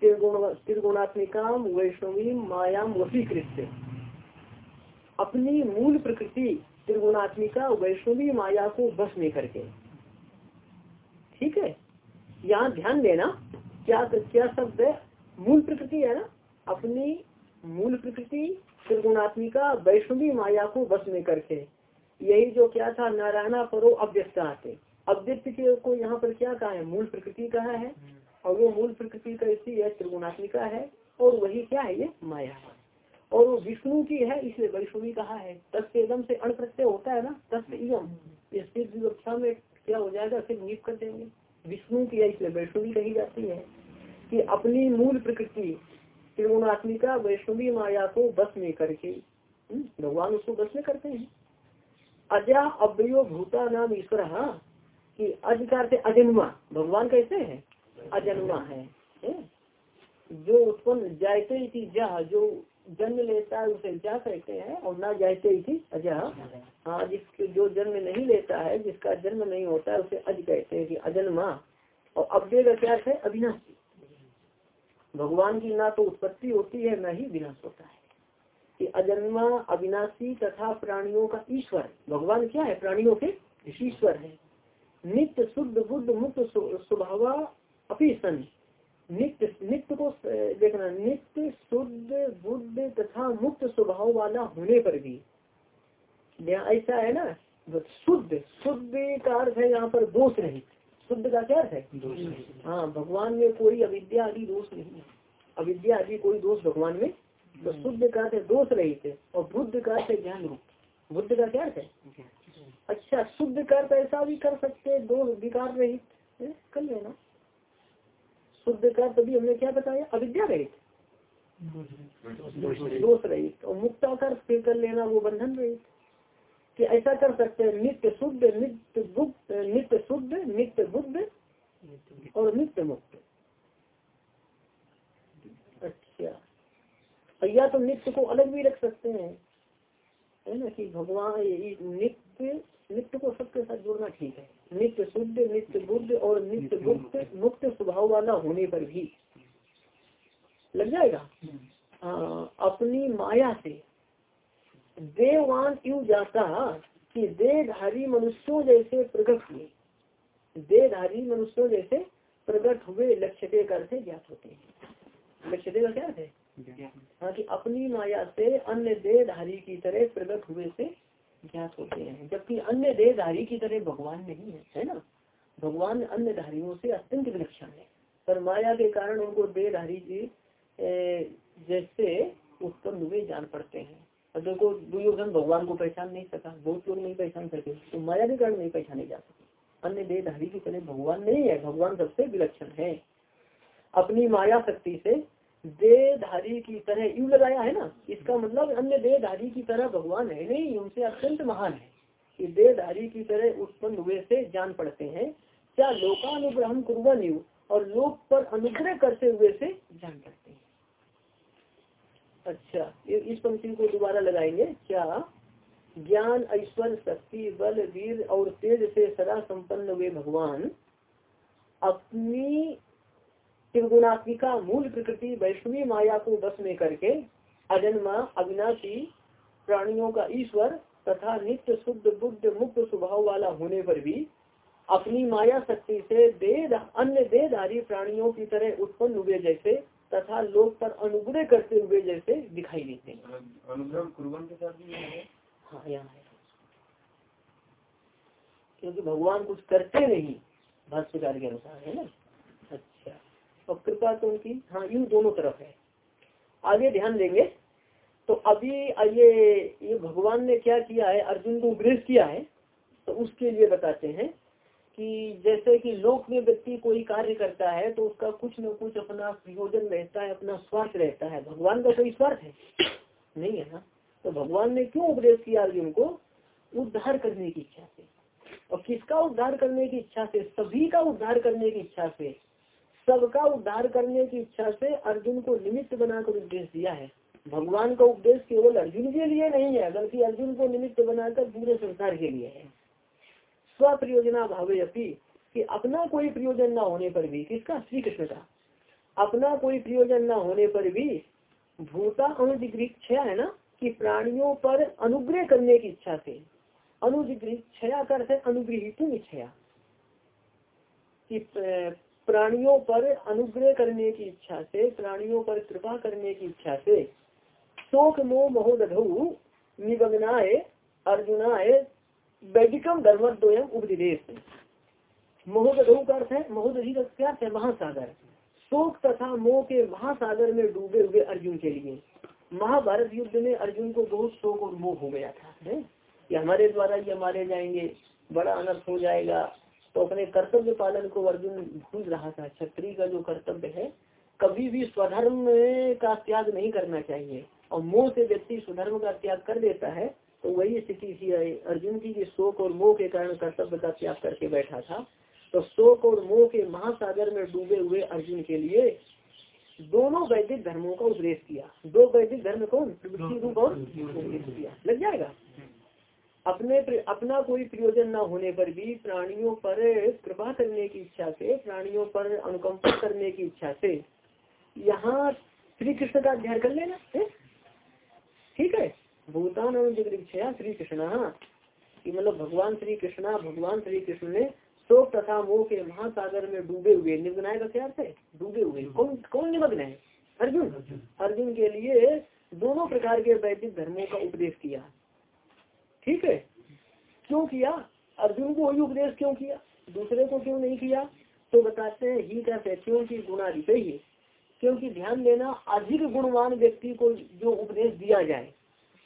त्रिगुणात्मिका वैष्णवी मायाम वसीकृत अपनी मूल प्रकृति त्रिगुणात्मिका वैष्णवी माया को बस में करके। ठीक है? यहाँ ध्यान देना। क्या क्या शब्द है? मूल प्रकृति है ना? अपनी मूल प्रकृति, त्रिगुणात्मिका, वैष्णवी माया को बस में करके। यही जो क्या था? नारायणा परो अव्यस्त आते अव्यक्त के को यहाँ पर क्या कहा है? मूल प्रकृति कहा है। और वो मूल प्रकृति कैसी है त्रिगुणात्मिका है। और वही क्या है? ये माया है। और वो विष्णु की है, इसलिए वैष्णवी कहा है। तस् एकदम से अण प्रत्यय होता है ना? तस् इम इस में क्या हो जाएगा? फिर नीप कर देंगे। विष्णु की है इसलिए वैष्णवी कही जाती है कि अपनी मूल प्रकृति त्रिगुणात्मिका वैष्णवी माया को बस में करके हम्म, भगवान उसको बस में करते हैं। अजा अव्यो भूता नाम ईश्वर हाँ कि अधिकार से अजन्मा। भगवान कैसे है? अजन्मा है, जो उत्पन्न जायते जा जो जन्म लेता है, उसे जा कहते हैं? और ना जायते थी, अजह। हाँ जिसके जो जन्म नहीं लेता है, जिसका जन्म नहीं होता है, उसे अज कहते हैं कि अजन्मा। और अव्यय का क्या है? अविनाशी। भगवान की ना तो उत्पत्ति होती है, न ही विनाश होता है। कि अजन्मा, अविनाशी तथा प्राणियों का ईश्वर। भगवान क्या है? प्राणियों के ईश्वर है। नित्य, शुद्ध, बुद्ध, मुक्त स्वभाव, अपी सन नित्य नित्य को देखना नित्य शुद्ध बुद्ध तथा मुक्त स्वभाव वाला होने पर भी ऐसा है ना शुद्ध शुद्ध का अर्थ है यहाँ पर दोष रहित शुद्ध का क्या अर्थ है? हाँ भगवान में कोई अविद्या आदि दोष नहीं है। अविद्या आदि कोई दोष भगवान में? तो शुद्ध का अर्थ है दोष रहित और बुद्ध का अर्थ है ज्ञान रूप। बुद्ध का क्या अर्थ है? अच्छा शुद्ध का अर्थ ऐसा भी कर सकते दोष विकार रहित। कर लेना। शुद्ध का तभी हमने क्या बताया? अविद्या रहित। दोष रहित। और मुक्ता कर फिर कर लेना वो बंधन रहित। कि ऐसा कर सकते हैं नित्य शुद्ध नित्य गुप्त नित्य शुद्ध नित्य बुद्ध और नित्य मुक्त। अच्छा। या तो नित्य को अलग भी रख सकते हैं। है ना कि भगवान नित्य नित्य को सबके साथ जोड़ना ठीक है। नित्य शुद्ध नित्य बुद्ध और नित्य मुक्त मुक्त स्वभाव वाला होने पर भी। लग जाएगा? आ, हाँ, अपनी माया से। देवान क्यों जाता कि देहधारी मनुष्यों जैसे प्रकट हुए? देहधारी मनुष्यों जैसे प्रकट हुए लक्ष्य के कर से ज्ञात होते हैं। लक्ष्य का क्या है? हाँ कि अपनी माया से अन्य देहधारी की तरह प्रकट हुए से ज्ञात होते हैं? जबकि अन्य देहधारी की तरह भगवान नहीं है है ना? भगवान अन्य धारियों से अत्यंत विलक्षण है। पर माया के कारण उनको देहधारी जी जैसे उत्पन्न हुए जान पड़ते हैं। और देखो, दुर्योधन भगवान को पहचान नहीं सका बहुत लोग नहीं पहचान सके तो माया के कारण नहीं पहचाने जा सके। अन्य देहधारी की तरह भगवान नहीं है, भगवान सबसे विलक्षण है। अपनी माया शक्ति से देहधारी की तरह यू लगाया है ना, इसका मतलब अन्य देहधारी की तरह भगवान है नहीं, उनसे अत्यंत महान है। कि देहधारी की तरह उत्पन्न हुए से जान पड़ते हैं, क्या लोकानुग्रह कुर्बन यु, और लोक पर अनुग्रह करते हुए से जान पड़ते हैं। अच्छा इस पंक्ति को दोबारा लगाएँगे। क्या? ज्ञान, ऐश्वर्य, शक्ति, बल, वीर और तेज से सदा संपन्न हुए भगवान अपनी त्रिगुणात्मिका मूल प्रकृति वैष्णवी माया को बस में करके अजन्मा अविनाशी प्राणियों का ईश्वर तथा नित्य शुद्ध बुद्ध मुक्त स्वभाव वाला होने पर भी अपनी माया शक्ति से देह अन्य देहधारी प्राणियों की तरह उत्पन्न हुए जैसे तथा लोग पर अनुग्रह करते हुए जैसे दिखाई देते हैं? हाँ यहाँ है। क्योंकि भगवान कुछ करते नहीं भाष्यकार के अनुसार है ना? और कृपा तो उनकी हाँ इन दोनों तरफ़ है। आगे ध्यान देंगे। तो अभी ये ये भगवान ने क्या किया है? अर्जुन को उपदेश किया है। तो उसके लिए बताते हैं कि जैसे कि लोक में व्यक्ति कोई कार्य करता है तो उसका कुछ न कुछ अपना प्रयोजन रहता है, अपना स्वार्थ रहता है। भगवान का कोई स्वार्थ है? नहीं है ना? तो भगवान ने क्यों उपदेश किया अर्जुन को? उद्धार करने की इच्छा से। और किसका उद्धार करने की इच्छा से? सभी का उद्धार करने की इच्छा से। सबका उद्धार करने की इच्छा से अर्जुन को निमित्त बनाकर उपदेश दिया है। भगवान का उपदेश केवल अर्जुन के लिए नहीं है, बल्कि अर्जुन को निमित्त बनाकर पूरे संसार के लिए है। स्व प्रयोजना भावे अपी कि अपना कोई प्रयोजन न होने पर भी, किसका? श्री कृष्ण का। अपना कोई प्रयोजन न होने पर भी भूता अनुदिग्रीक्षया है ना, कि प्राणियों पर अनुग्रह करने की इच्छा से अनुदिग्रीक्षया कर अनुग्रहित इच्छया। कि प्राणियों पर अनुग्रह करने की इच्छा से, प्राणियों पर कृपा करने की इच्छा से, शोक, मोह, महोदधु निबग्नाए अर्जुनाए वैदिकम धर्मद्वयम उपदेश महोदधु का अर्थ है, महोदधि का क्या है महासागर। शोक तथा मोह के महासागर में डूबे हुए अर्जुन के लिए। महाभारत युद्ध में अर्जुन को बहुत शोक और मोह हो गया था, है? कि हमारे द्वारा ये मारे जाएँगे, बड़ा अनर्थ हो जाएगा। तो अपने कर्तव्य पालन को अर्जुन भूल रहा था। क्षत्रिय का जो कर्तव्य है कभी भी स्वधर्म का त्याग नहीं करना चाहिए। और मोह से व्यक्ति स्वधर्म का त्याग कर देता है तो वही स्थिति थी अर्जुन की कि शोक और मोह के कारण कर्तव्य का त्याग करके बैठा था। तो शोक और मोह के महासागर में डूबे हुए अर्जुन के लिए दोनों वैदिक धर्मों का उपदेश किया। दो वैदिक धर्म कौन? रूप और उपदेश किया लग जाएगा? अपने अपना कोई प्रयोजन न होने पर भी प्राणियों पर कृपा करने की इच्छा से प्राणियों पर अनुकंपा करने की इच्छा से यहाँ श्री कृष्ण का अध्ययन कर लेना ठीक है? भूतान अनुजिक्षा श्री कृष्ण कि मतलब भगवान श्री कृष्णा भगवान श्री कृष्ण ने शोक तथा मोह के महासागर में डूबे हुए निमग्नाय का क्या थे डूबे हुए। कौन कौन निमग्न है अर्जुन। अर्जुन के लिए दोनों प्रकार के वैदिक धर्मों का उपदेश किया। ठीक है? क्यों किया? अर्जुन को वही उपदेश क्यों किया? दूसरे को क्यों नहीं किया? तो बताते हैं, ही कहते क्योंकि गुणाधिक ही। क्योंकि ध्यान देना, अधिक गुणवान व्यक्ति को जो उपदेश दिया जाए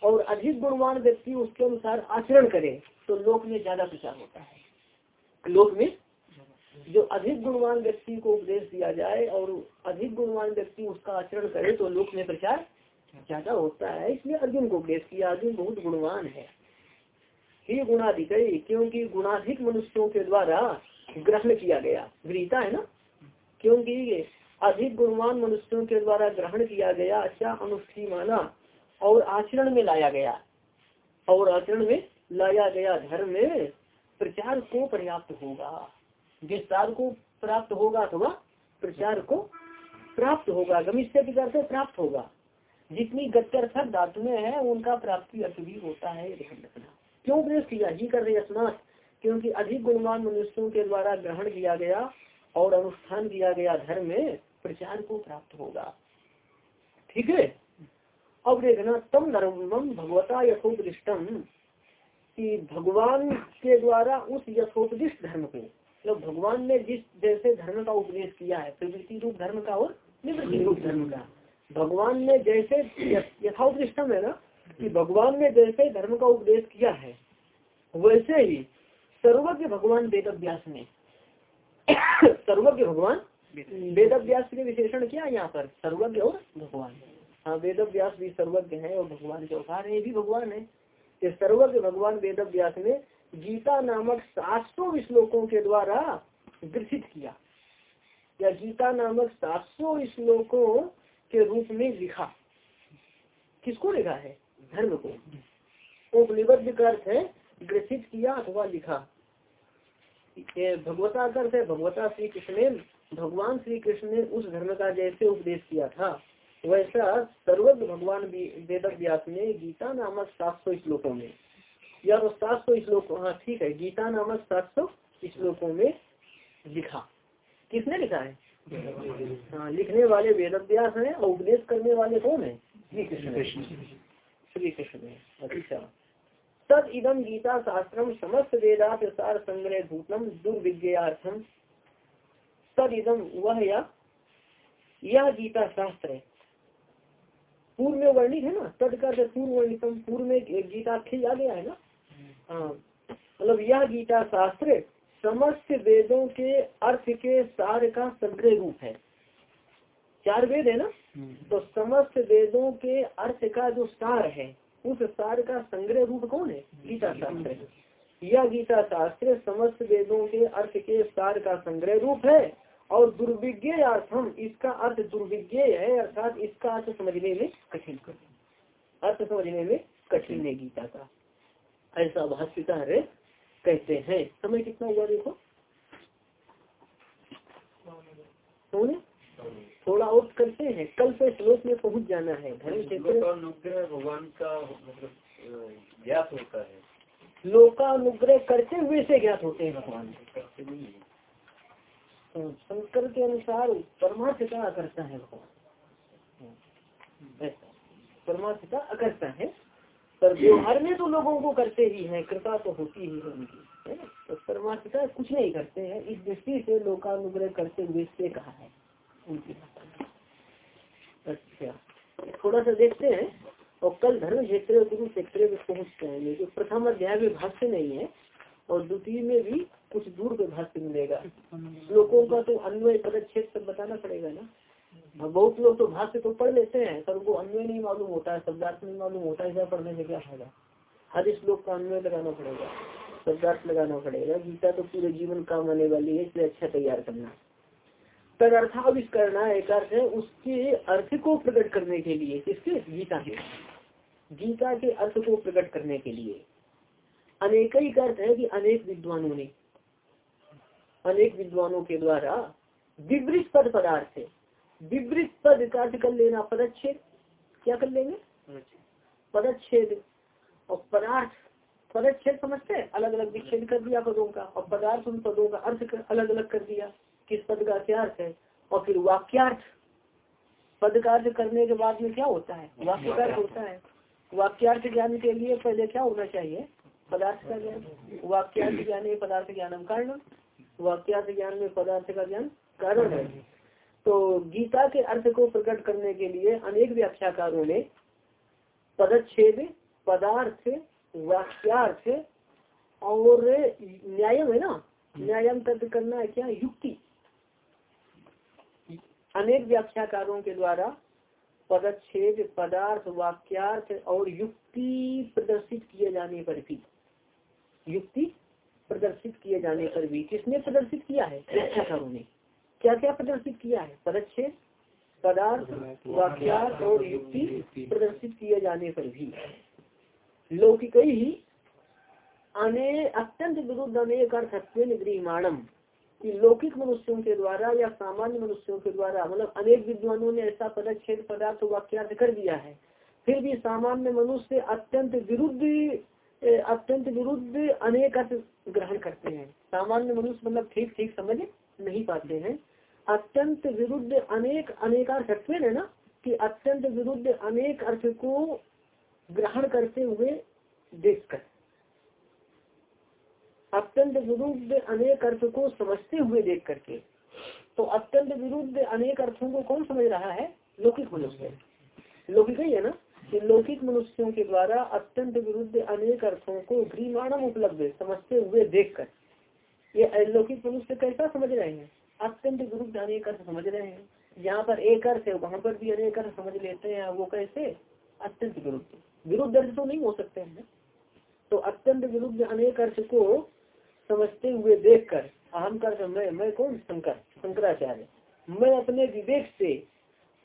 और अधिक गुणवान व्यक्ति उसके अनुसार आचरण करे तो लोक में ज़्यादा प्रचार होता है। लोक में जो अधिक गुणवान व्यक्ति को उपदेश दिया जाए और अधिक गुणवान व्यक्ति उसका आचरण करे तो लोक में प्रचार ज़्यादा होता है। इसलिए अर्जुन को उपदेश किया। अर्जुन बहुत गुणवान है। ही गुणाधिक क्योंकि गुणाधिक मनुष्यों के द्वारा ग्रहण किया गया। गृहता है ना? क्योंकि अधिक गुणवान मनुष्यों के द्वारा ग्रहण किया गया अच्छा अनुष्ठी माना और आचरण में लाया गया। और आचरण में लाया गया धर्म प्रचार को पर्याप्त होगा। विस्तार को प्राप्त होगा अथवा प्रचार को प्राप्त होगा। गमिष्य से प्राप्त होगा। जितनी गत्यर्थ धातु में है, उनका प्राप्ति अर्थ भी होता है, ध्यान रखना। क्यों उपदेश किया? ही कर रहे स्नात क्योंकि अधिक गुणवान मनुष्यों के द्वारा ग्रहण किया गया और अनुष्ठान किया गया धर्म में प्रचार को प्राप्त होगा। ठीक है? अब देखना, तम धर्मम भगवता यथोपदिष्टम। कि भगवान के द्वारा उस यथोपदिष्ट धर्म को मतलब भगवान ने जिस जैसे धर्म का उपदेश किया है, प्रवृत्ति रूप धर्म का और निवृत्ति रूप धर्म का, भगवान ने जैसे यथोपदिष्टम है ना कि भगवान ने जैसे धर्म का उपदेश किया है, वैसे ही सर्वज्ञ भगवान वेद व्यास ने, सर्वज्ञ भगवान वेद व्यास के विशेषण क्या है यहाँ पर? सर्वज्ञ और भगवान। हाँ वेद व्यास भी सर्वज्ञ है और भगवान के अवतार है भी भगवान है। कि सर्वज्ञ भगवान वेद व्यास ने गीता नामक सात सौ श्लोकों के द्वारा ग्रसित किया। या गीता नामक सात सौ श्लोकों के रूप में लिखा। किसको लिखा है? धर्म को। उपनिबद्ध अर्थ है, ग्रसित किया अथवा लिखा। भगवता अर्थ है, भगवता श्री कृष्ण ने, भगवान श्री कृष्ण ने उस धर्म का जैसे उपदेश किया था। वैसा सर्वज्ञ भगवान वेद व्यास ने गीता नामक सात सौ श्लोकों में। या तो सात सौ श्लोक हाँ ठीक है, गीता नामक सात सौ श्लोकों में लिखा। किसने लिखा है? हाँ लिखने वाले वेद व्यास है और उपदेश करने वाले कौन है? श्री कृष्ण अच्छा। तद इदम गीता शास्त्रम समस्त वेदा प्रसार संग्रह भूतम दुर्विज्ञार्थम तद इदम वह या यह गीता शास्त्र पूर्व में वर्णित है ना? तद कर पूर्व वर्णितम पूर्व में गीता आ गया है ना? हाँ। मतलब यह गीता शास्त्र समस्त वेदों के अर्थ के सार का संग्रह रूप है। चार वेद है ना? तो समस्त वेदों के अर्थ का जो सार है, उस सार का संग्रह रूप कौन है? गीता शास्त्र यह गीता शास्त्र समस्त वेदों के अर्थ के सार का संग्रह रूप है और दुर्विज्ञ अर्थम, इसका अर्थ दुर्विज्ञ है, अर्थात इसका अर्थ समझने में कठिन अर्थ समझने में कठिन है गीता का। ऐसा भाष्यकार कहते हैं। समय कितना हुआ देखो? थोड़ा और करते हैं। कल से श्लोक में पहुँच जाना है। धर्म क्षेत्र भगवान का मतलब ज्ञात होता है। लोकानुग्रह करते हुए से ज्ञात होते हैं भगवान। शंकर के अनुसार परमार्थ का अकर्ता है भगवान। परमार्थ का अकर्ता है। पर व्यवहार में तो लोगों को करते ही है। कृपा तो होती ही है उनकी है ना? तो परमार्थ का कुछ नहीं करते हैं। इस दृष्टि से लोकानुग्रह करते हुए से कहा है। अच्छा। थोड़ा सा देखते हैं। और कल धर्म क्षेत्र क्षेत्र में पहुँच जाएँगे जो प्रथम अध्याय में भाष्य नहीं है और द्वितीय में भी कुछ दूर पे भाष्य मिलेगा। लोगों का तो अन्वय पदच्छेद सब बताना पड़ेगा ना। हाँ, बहुत लोग तो भाष्य तो पढ़ लेते हैं पर उनको अन्वय नहीं मालूम होता है शब्दार्थ नहीं मालूम होता है पढ़ने से क्या फ़ायदा? हर श्लोक का अन्वय लगाना पड़ेगा। शब्दार्थ लगाना पड़ेगा। गीता तो पूरे जीवन काम आने वाली है इसलिए अच्छा तैयार करना। तद एक अर्थ है उसके अर्थ को प्रकट करने के लिए। किसके? गीता के। गीता के अर्थ को प्रकट करने के लिए। अनेक ही अर्थ है कि अनेक विद्वानों ने। अनेक विद्वानों के द्वारा विवृत पद पदार्थ विवृत पद का कर लेना, पदच्छेद। क्या कर लेंगे? पदच्छेद। और पदार्थ, पदच्छेद समझते हैं? अलग अलग विच्छेद कर दिया पदों का। और पदार्थ उन पदों का अर्थ अलग अलग कर दिया। किस पद का क्या अर्थ है? और फिर वाक्यार्थ। पद का अर्थ करने के बाद में क्या होता है? वाक्य होता है। वाक्यार्थ ज्ञान के लिए पहले क्या होना चाहिए? पदार्थ का ज्ञान। वाक्यार्थ ज्ञान में पदार्थ ज्ञान कारण वाक्यार्थ ज्ञान में पदार्थ का ज्ञान कारण है। तो गीता के अर्थ को प्रकट करने के लिए अनेक व्याख्याकारों ने पदच्छेद पदार्थ वाक्यार्थ और न्यायम है ना? न्यायम तर्क करना है क्या? युक्ति। अनेक व्याख्याकारों के द्वारा पदच्छेद, पदार्थ, वाक्यार्थ और युक्ति प्रदर्शित किए जाने पर भी, युक्ति प्रदर्शित किए जाने पर भी किसने प्रदर्शित किया है? व्याख्याकारों ने। क्या क्या प्रदर्शित किया है? पदच्छेद, पदार्थ, वाक्यार्थ और युक्ति प्रदर्शित किए जाने पर भी। लौकिक ही अत्यंत विरुद्ध अनेक अर्थत्व गृहमाणम। कि लौकिक मनुष्यों के द्वारा या सामान्य मनुष्यों के द्वारा मतलब अनेक विद्वानों ने ऐसा पदच्छेद पदार्थ वाक्यार्थ कर दिया है। फिर भी सामान्य मनुष्य अत्यंत विरुद्ध अत्यंत विरुद्ध अनेक अर्थ ग्रहण करते हैं। सामान्य मनुष्य मतलब ठीक ठीक समझ नहीं पाते हैं। अत्यंत विरुद्ध अनेक अनेकार्थ है ना कि अत्यंत विरुद्ध अनेक अर्थ को ग्रहण करते हुए देखकर अत्यंत विरुद्ध अनेक अर्थ को समझते हुए देख करके तो अत्यंत विरुद्ध अनेक अर्थों को कौन समझ रहा है? लौकिक मनुष्य। लौकिक ही है ना? कि लौकिक मनुष्यों के द्वारा अत्यंत विरुद्ध अनेक अर्थों को ग्रीमाणम उपलब्ध समझते हुए देखकर ये अलौकिक मनुष्य कैसा समझ रहे हैं? अत्यंत विरुद्ध अनेक अर्थ समझ रहे हैं। जहाँ पर एक अर्थ है, वहाँ पर भी अनेक अर्थ समझ लेते हैं, वो कैसे? अत्यंत विरुद्ध। विरुद्ध अर्थ तो नहीं हो सकते हैं। तो अत्यंत विरुद्ध अनेक अर्थ को समझते हुए देखकर अहम कर मैं मैं कौन? शंकर, शंकराचार्य। मैं अपने विवेक से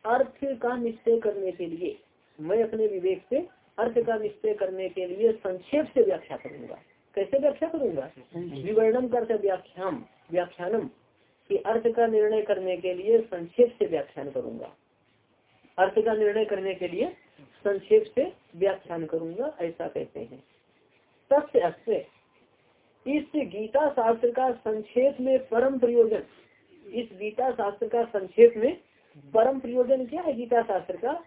अर्थ का निश्चय करने के लिए, मैं अपने विवेक से अर्थ का निश्चय करने के लिए संक्षेप से व्याख्या करूँगा। कैसे व्याख्या करूँगा? विवर्णन कर व्याख्यान व्याख्यानम, कि अर्थ का निर्णय करने के लिए संक्षेप से व्याख्यान करूँगा। अर्थ का निर्णय करने के लिए संक्षेप से व्याख्यान करूँगा, ऐसा कहते हैं। अस्य इस गीता शास्त्र का संक्षेप में परम प्रयोजन, इस गीता शास्त्र का संक्षेप में परम प्रयोजन क्या है गीता शास्त्र का?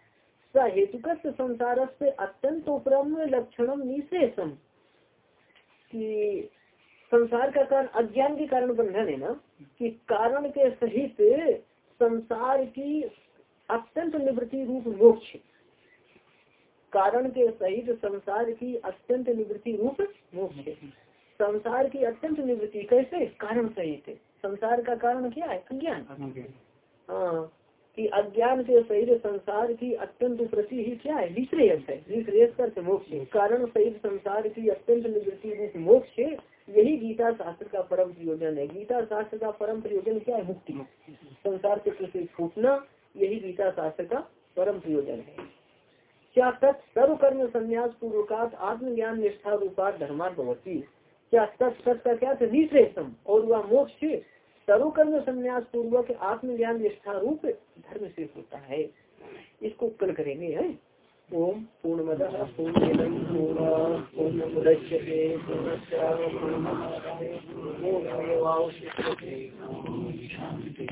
हेतुक संसार से अत्यंत उपरम लक्षणम निशेषम कि संसार का कारण, अज्ञान के कारण बंधन है ना? कि कारण के सहित संसार की अत्यंत निवृत्ति रूप मोक्ष कारण के सहित संसार की अत्यंत निवृत्ति रूप मोक्ष संसार की अत्यंत निवृत्ति। कैसे? कारण सहित संसार का कारण क्या है? अज्ञान। हाँ? कि अज्ञान के सहित संसार की अत्यंत प्रति ही क्या है? विश्रेयस है। विश्रेयस कर मोक्ष कारण सहित संसार की अत्यंत निवृत्ति मोक्ष यही गीता शास्त्र का परम प्रयोजन है। गीता शास्त्र का परम प्रयोजन क्या है? मुक्ति। संसार से प्रति छूटना यही गीता शास्त्र का परम प्रयोजन है। क्या तत् सर्व कर्म संन्यास पूर्वकात आत्मज्ञान निष्ठा रूपात धर्मार्थ भवती क्या तत् का क्या निश्रेषम और वह मोक्ष सर्वकर्म संन्यास पूर्वक आत्मज्ञान निष्ठा रूप धर्म से होता है। इसको कल करेंगे, है? ओम पूर्ण मद पूर्ण पूर्ण